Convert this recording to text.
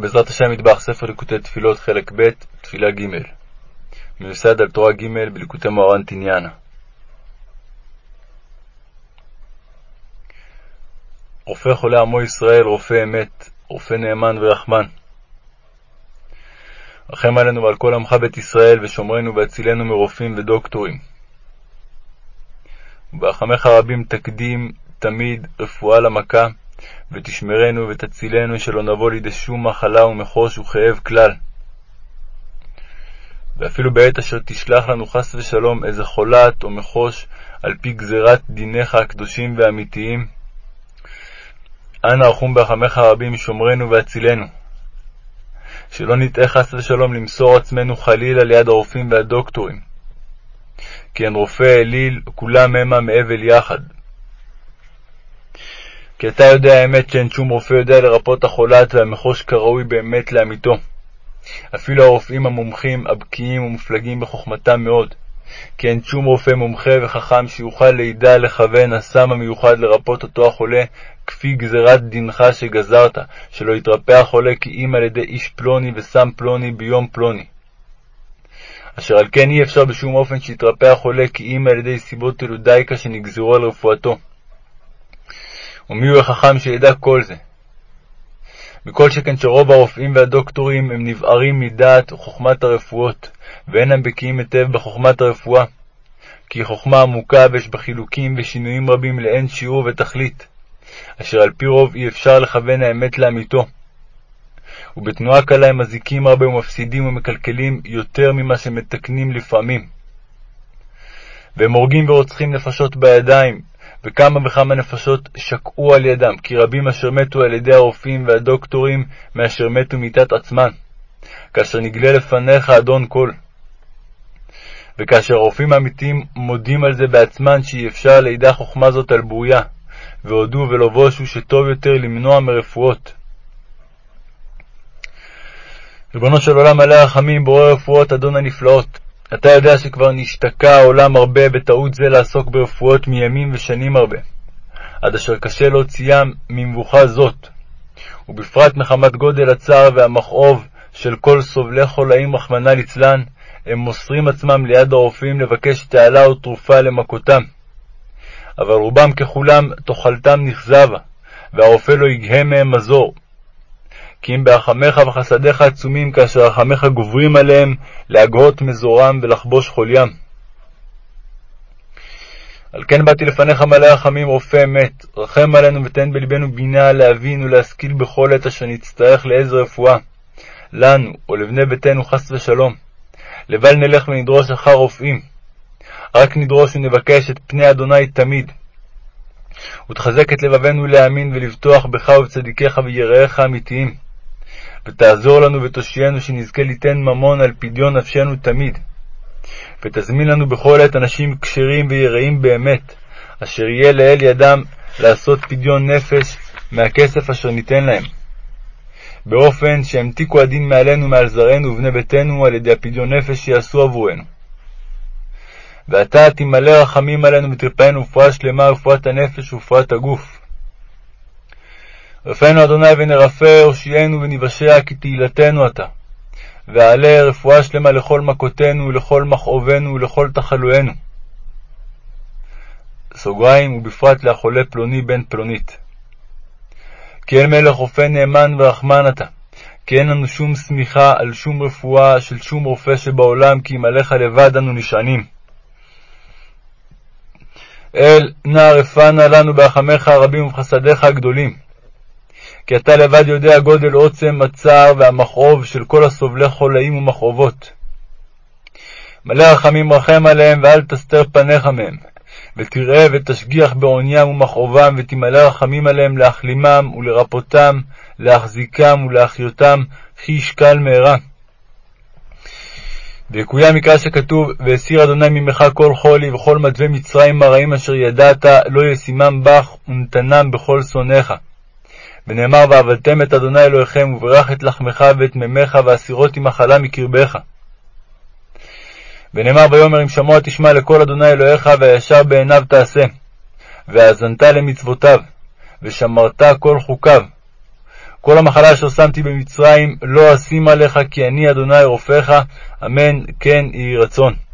בעזרת השם מטבח ספר ליקוטי תפילות חלק ב', תפילה ג', מיוסד על תורה ג' בליקוטי מוהר"ן תניאנה. רופא חולה עמו ישראל, רופא אמת, רופא נאמן ורחמן. רחם עלינו ועל כל עמך בית ישראל, ושומרנו והצילנו מרופאים ודוקטורים. וברחמך רבים תקדים תמיד רפואה למכה, ותשמרנו ותצילנו שלא נבוא לידי שום מחלה ומחוש וכאב כלל. ואפילו בעת אשר תשלח לנו חס ושלום איזה חולת או מחוש על פי גזירת דיניך הקדושים והאמיתיים, אנא רחום ברחמך הרבים שומרנו והצילנו. שלא נטעה חס ושלום למסור עצמנו חלילה ליד הרופאים והדוקטורים, כי אין רופא אליל, כולם המה מאבל יחד. כי אתה יודע האמת שאין שום רופא יודע לרפות החולת והמחוש כראוי באמת לאמיתו. אפילו הרופאים המומחים, הבקיאים ומופלגים בחוכמתם מאוד. כי אין שום רופא מומחה וחכם שיוכל לידע לכוון הסם המיוחד לרפות אותו החולה, כפי גזירת דינך שגזרת, שלא יתרפא החולה כי אם על ידי איש פלוני וסם פלוני ביום פלוני. אשר על כן אי אפשר בשום אופן שיתרפא החולה כי אם על ידי סיבות תלודייקה שנגזרו על רפואתו. ומיהו החכם שידע כל זה? מכל שכן שרוב הרופאים והדוקטורים הם נבערים מדעת וחוכמת הרפואות, ואינם בקיאים היטב בחוכמת הרפואה, כי חוכמה עמוקה ויש בה חילוקים ושינויים רבים לאין שיעור ותכלית, אשר על פי רוב אי אפשר לכוון האמת לאמיתו. ובתנועה קלה הם מזיקים הרבה ומפסידים ומקלקלים יותר ממה שמתקנים לפעמים. והם הורגים ורוצחים נפשות בידיים, וכמה וכמה נפשות שקעו על ידם, כי רבים אשר מתו על ידי הרופאים והדוקטורים מאשר מתו מיתת עצמן, כאשר נגלה לפניך אדון כל. וכאשר הרופאים האמיתיים מודים על זה בעצמן שאי אפשר לידע חוכמה זאת על בוריה, והודו ולא בושו שטוב יותר למנוע מרפואות. ריבונו של עולם מלא רחמים, בורא רפואות, אדון הנפלאות, אתה יודע שכבר נשתקע העולם הרבה בטעות זה לעסוק ברפואות מימים ושנים הרבה, עד אשר קשה להוציאם ממבוכה זאת, ובפרט מחמת גודל הצער והמכאוב של כל סובלי חולאים רחמנא ליצלן, הם מוסרים עצמם ליד הרופאים לבקש תעלה ותרופה למכותם. אבל רובם ככולם תאכלתם נכזבה, והרופא לא יגהה מהם מזור, כי אם ברחמיך וחסדיך עצומים, כאשר רחמיך גוברים עליהם, להגהות מזורם ולחבוש חוליים. על כן באתי לפניך מלא רחמים, רופא אמת, רחם עלינו ותן בלבנו בינה להבין ולהשכיל בכל עת אשר נצטרך לאיזו רפואה, לנו או לבני ביתנו חס ושלום. לבל נלך ונדרוש אחר רופאים, רק נדרוש ונבקש את פני אדוני תמיד. ותחזק את לבבנו להאמין ולבטוח בך ובצדיקיך ויראיך אמיתיים. ותעזור לנו ותושיינו שנזכה ליתן ממון על פדיון נפשנו תמיד. ותזמין לנו בכל עת אנשים כשרים ויראים באמת, אשר יהיה לאל ידם לעשות פדיון נפש מהכסף אשר ניתן להם. באופן שהמתיקו הדין מעלינו מעל זרענו ובני ביתנו על ידי הפדיון נפש שיעשו עבורנו. ועתה תמלא רחמים עלינו ותרפאנו רפואה שלמה, רפואת הנפש ורפואת הגוף. רפאנו אדוני ונרפא, הושיענו ונבשע, כי תהילתנו אתה. ועלה רפואה שלמה לכל מכותינו, ולכל מכאובנו, ולכל תחלואינו. סוגריים, ובפרט לחולה פלוני בן פלונית. כי אין מלך רופא נאמן ורחמן אתה, כי אין לנו שום שמיכה על שום רפואה של שום רופא שבעולם, כי אם עליך לבד אנו נשענים. אל, נא רפאנה לנו ברחמיך הרבים ובחסדיך הגדולים. כי אתה לבד יודע גודל עוצם הצער והמכאוב של כל הסובלי חולאים ומכאובות. מלא רחמים רחם עליהם, ואל תסתר פניך מהם, ותראה ותשגיח בעוניים ומכאובם, ותמלא רחמים עליהם להחלימם ולרפותם, להחזיקם ולהחיותם, כי ישקל מהרה. ויקוים מקרא שכתוב, והסיר אדוני ממך כל חולי וכל מדווה מצרים הרעים אשר ידעת, לא ישימם בך ונתנם בכל שונאיך. ונאמר ועבדתם את אדוני אלוהיכם, וברך את לחמך ואת מימיך, והסירותי מחלה מקרבך. ונאמר ויאמר אם שמוע תשמע לכל אדוני אלוהיך, והישר בעיניו תעשה. והאזנת למצוותיו, ושמרת כל חוקיו. כל המחלה אשר שמתי במצרים לא אשים עליך, כי אני אדוני רופאך, אמן כן יהי רצון.